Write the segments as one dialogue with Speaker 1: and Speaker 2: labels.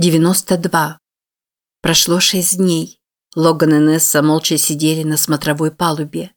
Speaker 1: 92. Прошло шесть дней. Логан и Несса молча сидели на смотровой палубе.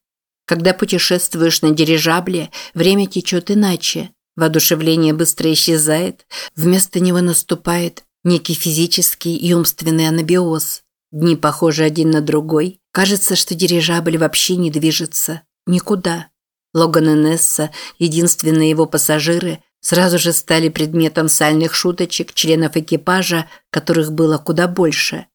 Speaker 1: Когда путешествуешь на дирижабле, время течет иначе. Воодушевление быстро исчезает, вместо него наступает некий физический и умственный анабиоз. Дни похожи один на другой. Кажется, что дирижабль вообще не движется. Никуда. Логан и Несса, единственные его пассажиры, сразу же стали предметом сальных шуточек членов экипажа, которых было куда больше.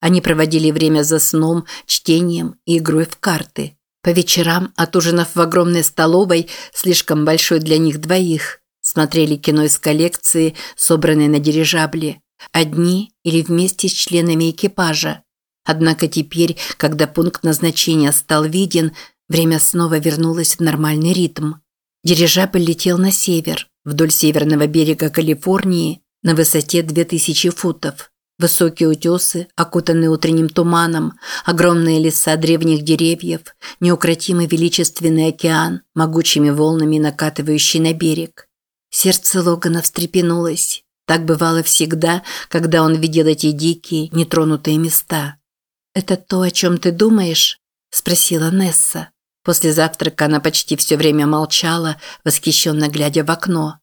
Speaker 1: Они проводили время за сном, чтением и игрой в карты. По вечерам, отужинав в огромной столовой, слишком большой для них двоих, смотрели кино из коллекции, собранной на дирижабле, одни или вместе с членами экипажа. Однако теперь, когда пункт назначения стал виден, время снова вернулось в нормальный ритм. Дирижабль летел на север, вдоль северного берега Калифорнии на высоте 2000 футов. Высокие утесы, окутанные утренним туманом, огромные леса древних деревьев, неукротимый величественный океан, могучими волнами накатывающий на берег. Сердце Логана встрепенулось. Так бывало всегда, когда он видел эти дикие, нетронутые места. «Это то, о чем ты думаешь?» – спросила Несса. После завтрака она почти все время молчала, восхищенно глядя в окно.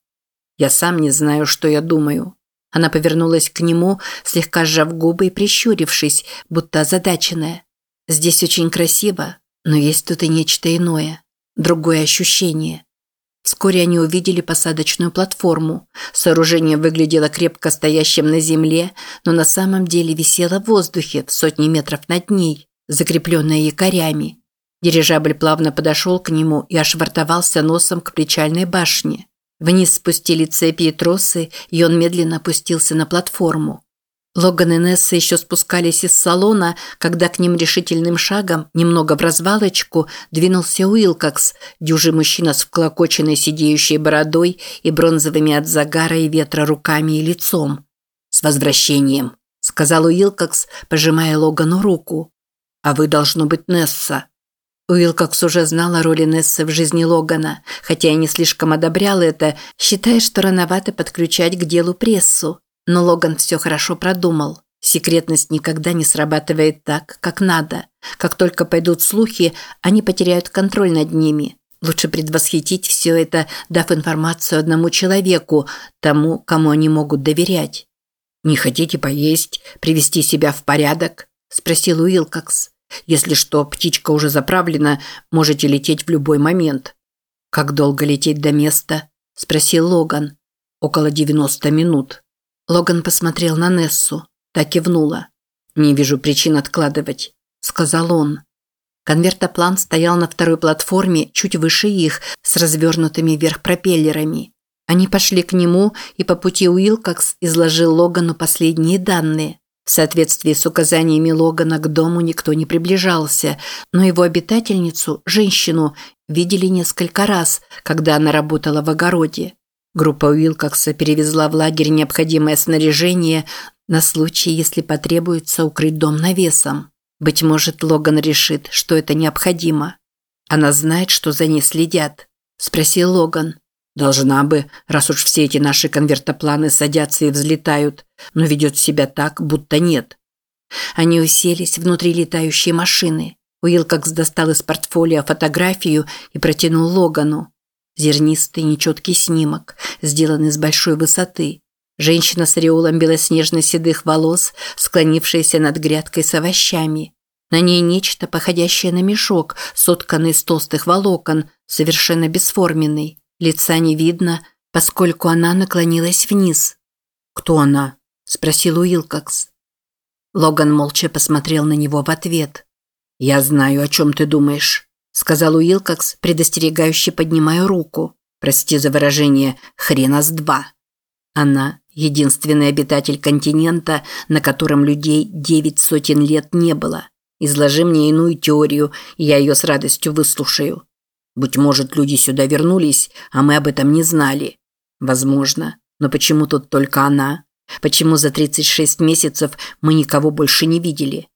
Speaker 1: «Я сам не знаю, что я думаю». Она повернулась к нему, слегка сжав губы и прищурившись, будто озадаченная. «Здесь очень красиво, но есть тут и нечто иное. Другое ощущение». Вскоре они увидели посадочную платформу. Сооружение выглядело крепко стоящим на земле, но на самом деле висело в воздухе в сотни метров над ней, закрепленное якорями. Дирижабль плавно подошел к нему и ошвартовался носом к причальной башне. Вниз спустили цепи и тросы, и он медленно опустился на платформу. Логан и Несса еще спускались из салона, когда к ним решительным шагом, немного в развалочку, двинулся Уилкокс, дюжий мужчина с вклокоченной сидеющей бородой и бронзовыми от загара и ветра руками и лицом. «С возвращением», – сказал Уилкокс, пожимая Логану руку. «А вы, должно быть, Несса», Уилкокс уже знал о роли Нессы в жизни Логана, хотя и не слишком одобрял это, считая, что рановато подключать к делу прессу. Но Логан все хорошо продумал. Секретность никогда не срабатывает так, как надо. Как только пойдут слухи, они потеряют контроль над ними. Лучше предвосхитить все это, дав информацию одному человеку, тому, кому они могут доверять. «Не хотите поесть, привести себя в порядок?» – спросил Уилкокс. Если что, птичка уже заправлена, можете лететь в любой момент. Как долго лететь до места? спросил Логан. Около 90 минут. Логан посмотрел на Нессу, так кивнула. Не вижу причин откладывать, сказал он. Конвертоплан стоял на второй платформе, чуть выше их, с развернутыми вверх пропеллерами. Они пошли к нему, и по пути Уилкокс изложил Логану последние данные. В соответствии с указаниями Логана к дому никто не приближался, но его обитательницу, женщину, видели несколько раз, когда она работала в огороде. Группа Уилкокса перевезла в лагерь необходимое снаряжение на случай, если потребуется укрыть дом навесом. Быть может, Логан решит, что это необходимо. Она знает, что за ней следят, спросил Логан. Должна бы, раз уж все эти наши конвертопланы садятся и взлетают, но ведет себя так, будто нет. Они уселись внутри летающей машины. Уилкокс достал из портфолио фотографию и протянул Логану. Зернистый, нечеткий снимок, сделанный с большой высоты. Женщина с ореолом белоснежно-седых волос, склонившаяся над грядкой с овощами. На ней нечто, походящее на мешок, сотканный из толстых волокон, совершенно бесформенный. Лица не видно, поскольку она наклонилась вниз. «Кто она?» – спросил Уилкокс. Логан молча посмотрел на него в ответ. «Я знаю, о чем ты думаешь», – сказал Уилкокс, предостерегающе поднимая руку. «Прости за выражение, хрена с два». Она – единственный обитатель континента, на котором людей девять сотен лет не было. Изложи мне иную теорию, и я ее с радостью выслушаю. Быть может, люди сюда вернулись, а мы об этом не знали. Возможно. Но почему тут только она? Почему за 36 месяцев мы никого больше не видели?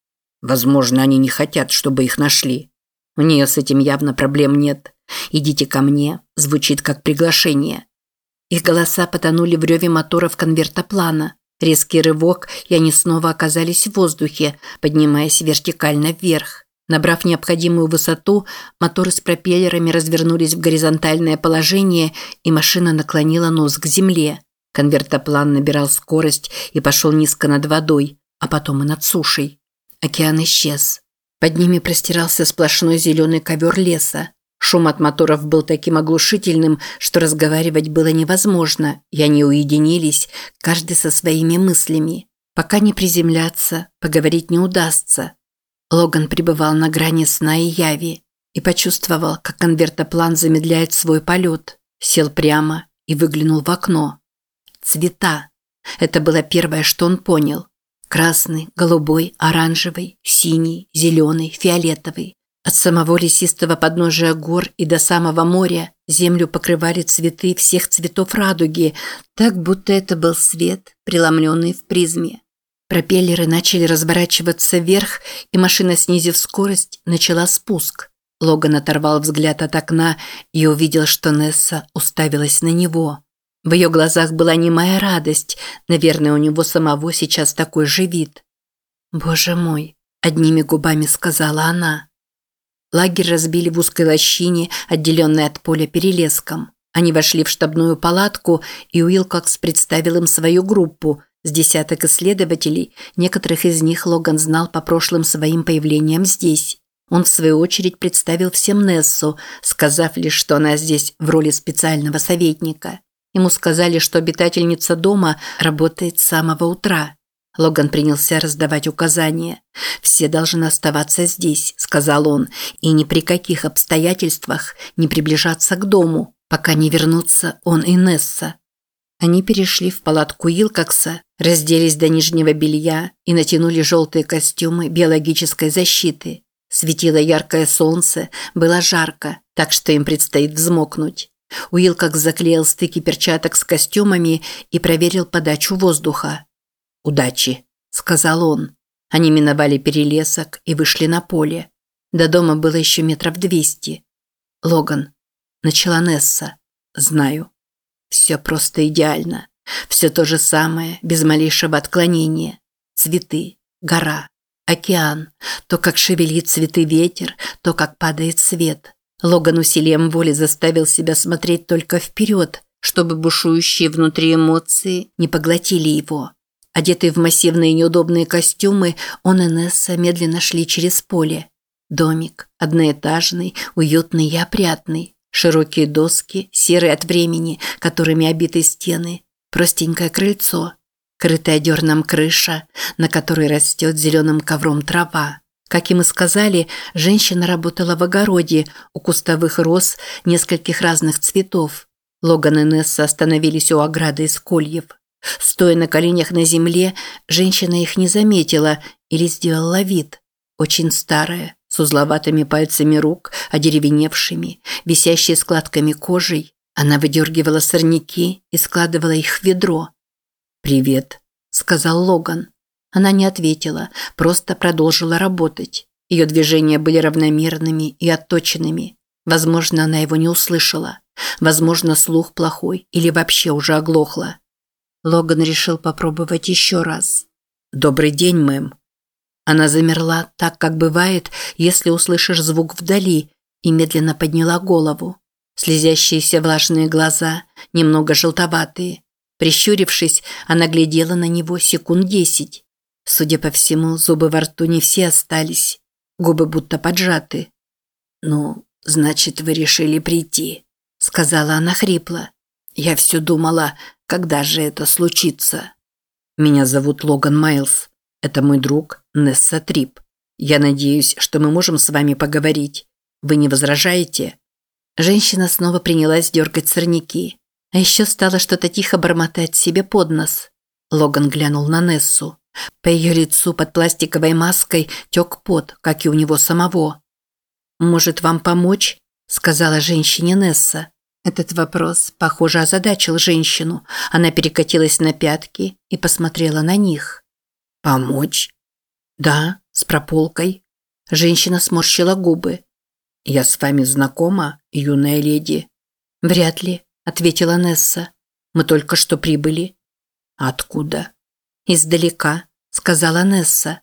Speaker 1: Возможно, они не хотят, чтобы их нашли. У нее с этим явно проблем нет. «Идите ко мне» звучит как приглашение. Их голоса потонули в реве моторов конвертоплана. Резкий рывок, и они снова оказались в воздухе, поднимаясь вертикально вверх. Набрав необходимую высоту, моторы с пропеллерами развернулись в горизонтальное положение, и машина наклонила нос к земле. Конвертоплан набирал скорость и пошел низко над водой, а потом и над сушей. Океан исчез. Под ними простирался сплошной зеленый ковер леса. Шум от моторов был таким оглушительным, что разговаривать было невозможно, и они уединились, каждый со своими мыслями. Пока не приземляться, поговорить не удастся. Логан пребывал на грани сна и яви и почувствовал, как конвертоплан замедляет свой полет, сел прямо и выглянул в окно. Цвета. Это было первое, что он понял. Красный, голубой, оранжевый, синий, зеленый, фиолетовый. От самого лесистого подножия гор и до самого моря землю покрывали цветы всех цветов радуги, так будто это был свет, преломленный в призме. Пропеллеры начали разворачиваться вверх, и машина, снизив скорость, начала спуск. Логан оторвал взгляд от окна и увидел, что Несса уставилась на него. В ее глазах была немая радость. Наверное, у него самого сейчас такой же вид. «Боже мой!» – одними губами сказала она. Лагерь разбили в узкой лощине, отделенной от поля перелеском. Они вошли в штабную палатку, и Уилкокс представил им свою группу с десяток исследователей, некоторых из них Логан знал по прошлым своим появлениям здесь. Он, в свою очередь, представил всем Нессу, сказав лишь, что она здесь в роли специального советника. Ему сказали, что обитательница дома работает с самого утра. Логан принялся раздавать указания. «Все должны оставаться здесь», – сказал он, – «и ни при каких обстоятельствах не приближаться к дому, пока не вернутся он и Несса». Они перешли в палатку Илкокса, разделись до нижнего белья и натянули желтые костюмы биологической защиты. Светило яркое солнце, было жарко, так что им предстоит взмокнуть. Уилкокс заклеил стыки перчаток с костюмами и проверил подачу воздуха. «Удачи», – сказал он. Они миновали перелесок и вышли на поле. До дома было еще метров двести. «Логан», – начала Несса. «Знаю. Все просто идеально. Все то же самое, без малейшего отклонения. Цветы, гора, океан, то, как шевелит цветы ветер, то, как падает свет. Логан усилием воли заставил себя смотреть только вперед, чтобы бушующие внутри эмоции не поглотили его. Одетые в массивные неудобные костюмы, он и Несса медленно шли через поле. Домик, одноэтажный, уютный и опрятный. Широкие доски, серые от времени, которыми обиты стены. Простенькое крыльцо. Крытая дерном крыша, на которой растет зеленым ковром трава. Как им и сказали, женщина работала в огороде, у кустовых роз нескольких разных цветов. Логан и Несса остановились у ограды из кольев. Стоя на коленях на земле, женщина их не заметила или сделала вид. Очень старая, с узловатыми пальцами рук, одеревеневшими, висящей складками кожей. Она выдергивала сорняки и складывала их в ведро. «Привет», – сказал Логан. Она не ответила, просто продолжила работать. Ее движения были равномерными и отточенными. Возможно, она его не услышала. Возможно, слух плохой или вообще уже оглохла. Логан решил попробовать еще раз. «Добрый день, мэм». Она замерла так, как бывает, если услышишь звук вдали, и медленно подняла голову. Слезящиеся влажные глаза, немного желтоватые. Прищурившись, она глядела на него секунд десять. Судя по всему, зубы во рту не все остались. Губы будто поджаты. «Ну, значит, вы решили прийти», – сказала она хрипло. «Я все думала, когда же это случится?» «Меня зовут Логан Майлз. Это мой друг Несса Трип. Я надеюсь, что мы можем с вами поговорить. Вы не возражаете?» Женщина снова принялась дергать сорняки. А еще стала что-то тихо бормотать себе под нос. Логан глянул на Нессу. По ее лицу под пластиковой маской тек пот, как и у него самого. «Может, вам помочь?» – сказала женщине Несса. Этот вопрос, похоже, озадачил женщину. Она перекатилась на пятки и посмотрела на них. «Помочь?» «Да, с прополкой». Женщина сморщила губы. «Я с вами знакома, юная леди?» «Вряд ли», – ответила Несса. «Мы только что прибыли». «Откуда?» «Издалека», – сказала Несса.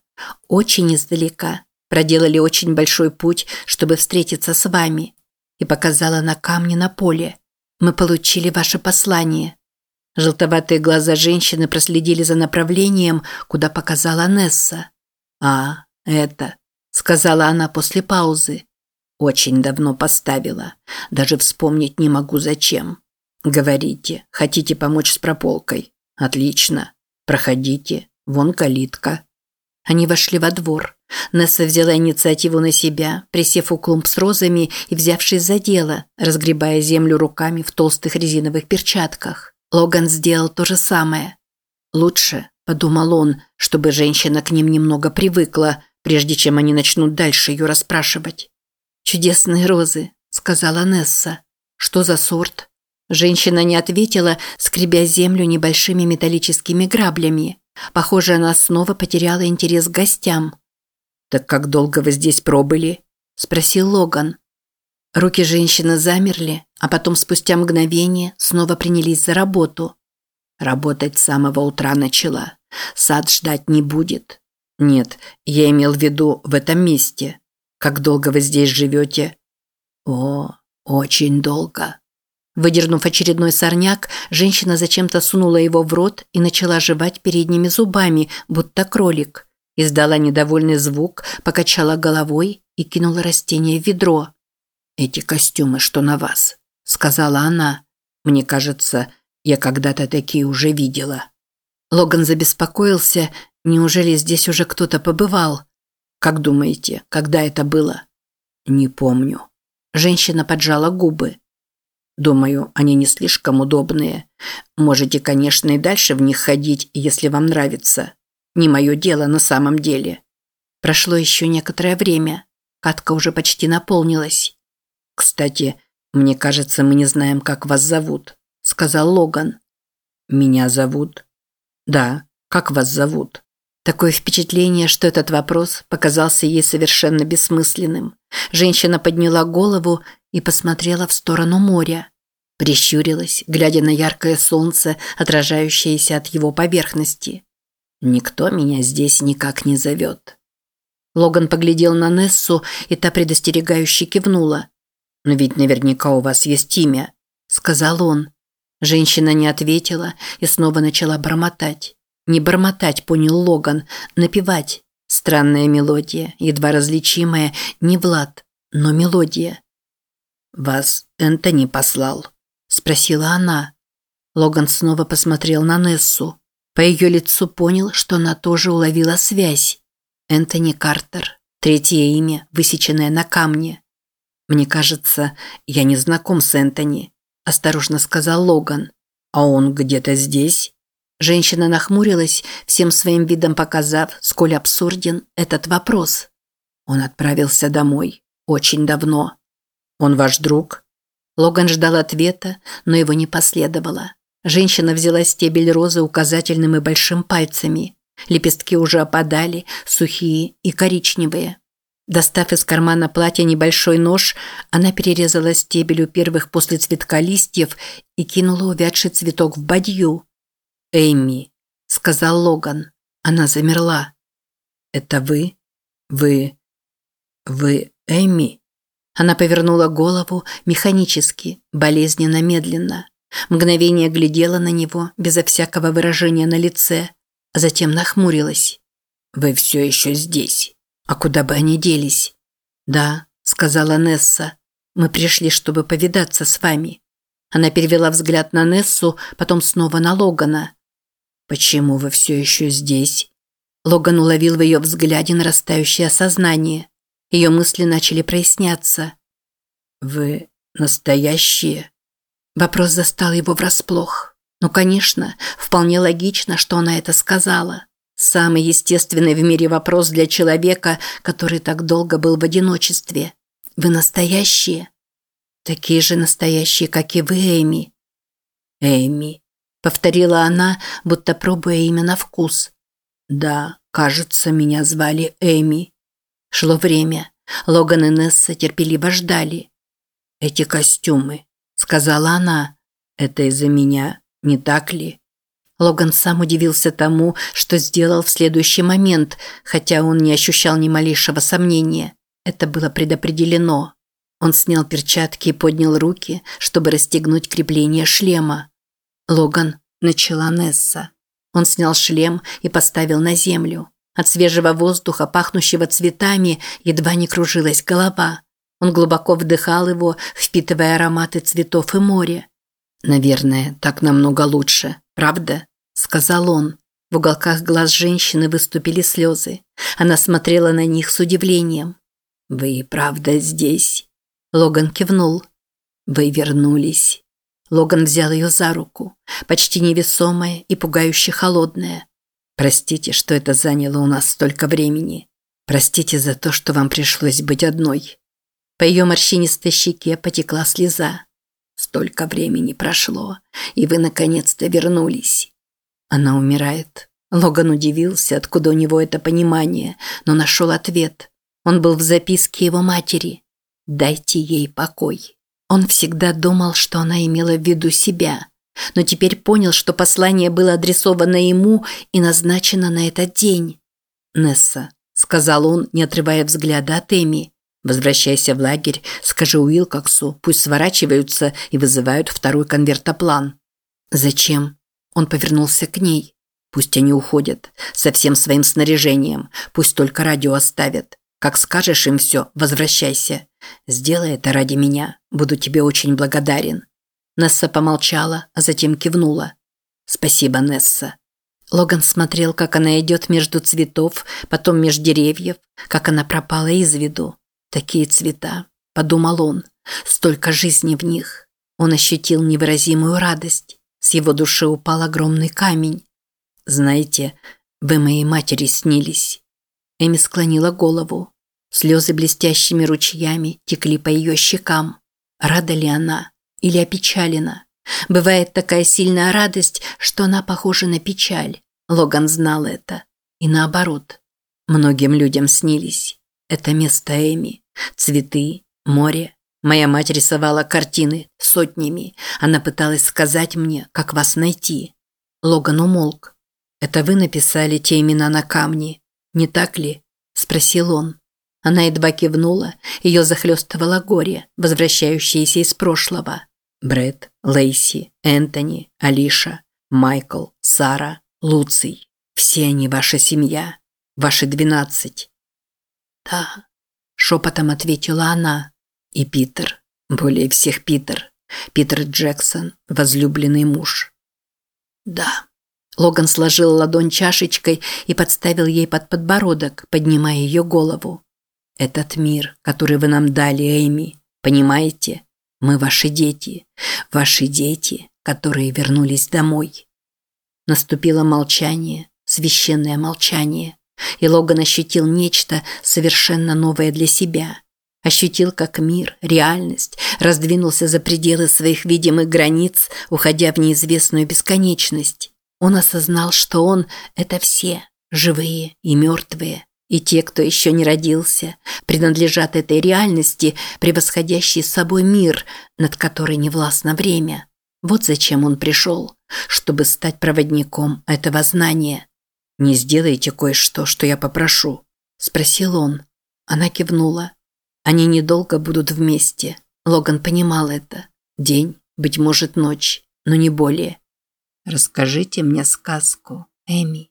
Speaker 1: «Очень издалека. Проделали очень большой путь, чтобы встретиться с вами». И показала на камни на поле. «Мы получили ваше послание». Желтоватые глаза женщины проследили за направлением, куда показала Несса. «А, это», – сказала она после паузы. «Очень давно поставила. Даже вспомнить не могу зачем. Говорите, хотите помочь с прополкой? Отлично. Проходите. Вон калитка». Они вошли во двор. Несса взяла инициативу на себя, присев у клумб с розами и взявшись за дело, разгребая землю руками в толстых резиновых перчатках. Логан сделал то же самое. Лучше, подумал он, чтобы женщина к ним немного привыкла, прежде чем они начнут дальше ее расспрашивать. «Чудесные розы», – сказала Несса. «Что за сорт?» Женщина не ответила, скребя землю небольшими металлическими граблями. Похоже, она снова потеряла интерес к гостям. «Так как долго вы здесь пробыли?» – спросил Логан. Руки женщины замерли, а потом спустя мгновение снова принялись за работу. Работать с самого утра начала. Сад ждать не будет. Нет, я имел в виду в этом месте. Как долго вы здесь живете? О, очень долго. Выдернув очередной сорняк, женщина зачем-то сунула его в рот и начала жевать передними зубами, будто кролик. Издала недовольный звук, покачала головой и кинула растение в ведро. «Эти костюмы, что на вас», – сказала она. «Мне кажется, я когда-то такие уже видела». Логан забеспокоился, неужели здесь уже кто-то побывал? «Как думаете, когда это было?» «Не помню». Женщина поджала губы. «Думаю, они не слишком удобные. Можете, конечно, и дальше в них ходить, если вам нравится. Не мое дело на самом деле». Прошло еще некоторое время. Катка уже почти наполнилась. «Кстати, мне кажется, мы не знаем, как вас зовут», – сказал Логан. «Меня зовут?» «Да, как вас зовут?» Такое впечатление, что этот вопрос показался ей совершенно бессмысленным. Женщина подняла голову и посмотрела в сторону моря. Прищурилась, глядя на яркое солнце, отражающееся от его поверхности. «Никто меня здесь никак не зовет». Логан поглядел на Нессу, и та предостерегающе кивнула. «Но ведь наверняка у вас есть имя», – сказал он. Женщина не ответила и снова начала бормотать. Не бормотать, понял Логан, напевать. Странная мелодия, едва различимая, не Влад, но мелодия. «Вас Энтони послал?» – спросила она. Логан снова посмотрел на Нессу. По ее лицу понял, что она тоже уловила связь. Энтони Картер. Третье имя, высеченное на камне. «Мне кажется, я не знаком с Энтони», – осторожно сказал Логан. «А он где-то здесь?» Женщина нахмурилась, всем своим видом показав, сколь абсурден этот вопрос. Он отправился домой. Очень давно. «Он ваш друг?» Логан ждал ответа, но его не последовало. Женщина взяла стебель розы указательным и большим пальцами. Лепестки уже опадали, сухие и коричневые. Достав из кармана платья небольшой нож, она перерезала стебель у первых после цветка листьев и кинула увядший цветок в бадью. «Эйми», – сказал Логан. Она замерла. «Это вы? Вы... Вы Эйми?» Она повернула голову механически, болезненно медленно. Мгновение глядела на него, безо всякого выражения на лице, а затем нахмурилась. «Вы все еще здесь?» А куда бы они делись? Да, сказала Несса. Мы пришли, чтобы повидаться с вами. Она перевела взгляд на Нессу, потом снова на Логана. Почему вы все еще здесь? Логан уловил в ее взгляде нарастающее осознание. Ее мысли начали проясняться. Вы настоящие? Вопрос застал его врасплох. Ну, конечно, вполне логично, что она это сказала. Самый естественный в мире вопрос для человека, который так долго был в одиночестве. Вы настоящие? Такие же настоящие, как и вы, Эми. Эми, повторила она, будто пробуя имя на вкус. Да, кажется, меня звали Эми. Шло время. Логан и Несса терпеливо ждали. Эти костюмы, сказала она. Это из-за меня, не так ли? Логан сам удивился тому, что сделал в следующий момент, хотя он не ощущал ни малейшего сомнения. Это было предопределено. Он снял перчатки и поднял руки, чтобы расстегнуть крепление шлема. «Логан», – начала Несса. Он снял шлем и поставил на землю. От свежего воздуха, пахнущего цветами, едва не кружилась голова. Он глубоко вдыхал его, впитывая ароматы цветов и моря. «Наверное, так намного лучше, правда?» – сказал он. В уголках глаз женщины выступили слезы. Она смотрела на них с удивлением. «Вы правда здесь?» Логан кивнул. «Вы вернулись». Логан взял ее за руку, почти невесомая и пугающе холодная. «Простите, что это заняло у нас столько времени. Простите за то, что вам пришлось быть одной». По ее морщинистой щеке потекла слеза. «Столько времени прошло, и вы наконец-то вернулись». Она умирает. Логан удивился, откуда у него это понимание, но нашел ответ. Он был в записке его матери. «Дайте ей покой». Он всегда думал, что она имела в виду себя, но теперь понял, что послание было адресовано ему и назначено на этот день. «Несса», – сказал он, не отрывая взгляда от Эми, – «возвращайся в лагерь, скажи Уилкоксу, пусть сворачиваются и вызывают второй конвертоплан». «Зачем?» Он повернулся к ней. «Пусть они уходят, со всем своим снаряжением, пусть только радио оставят. Как скажешь им все, возвращайся. Сделай это ради меня. Буду тебе очень благодарен». Несса помолчала, а затем кивнула. «Спасибо, Несса». Логан смотрел, как она идет между цветов, потом меж деревьев, как она пропала из виду. «Такие цвета», – подумал он, – «столько жизни в них». Он ощутил невыразимую радость. С его души упал огромный камень. «Знаете, вы моей матери снились». Эми склонила голову. Слезы блестящими ручьями текли по ее щекам. Рада ли она или опечалена? Бывает такая сильная радость, что она похожа на печаль. Логан знал это. И наоборот. Многим людям снились. Это место Эми. Цветы, море. Моя мать рисовала картины сотнями. Она пыталась сказать мне, как вас найти. Логан умолк. «Это вы написали те имена на камне?» не так ли?» – спросил он. Она едва кивнула, ее захлестывало горе, возвращающееся из прошлого. Брэд, Лейси, Энтони, Алиша, Майкл, Сара, Луций. Все они ваша семья. Ваши двенадцать. «Да», – шепотом ответила она. «И Питер. Более всех Питер. Питер Джексон, возлюбленный муж». «Да». Логан сложил ладонь чашечкой и подставил ей под подбородок, поднимая ее голову. «Этот мир, который вы нам дали, Эми, понимаете? Мы ваши дети, ваши дети, которые вернулись домой». Наступило молчание, священное молчание, и Логан ощутил нечто совершенно новое для себя. Ощутил, как мир, реальность, раздвинулся за пределы своих видимых границ, уходя в неизвестную бесконечность. Он осознал, что он – это все, живые и мертвые, и те, кто еще не родился, принадлежат этой реальности, превосходящей собой мир, над которой не властно время. Вот зачем он пришел, чтобы стать проводником этого знания. «Не сделайте кое-что, что я попрошу?» – спросил он. Она кивнула. Они недолго будут вместе. Логан понимал это. День, быть может, ночь, но не более. Расскажите мне сказку, Эми.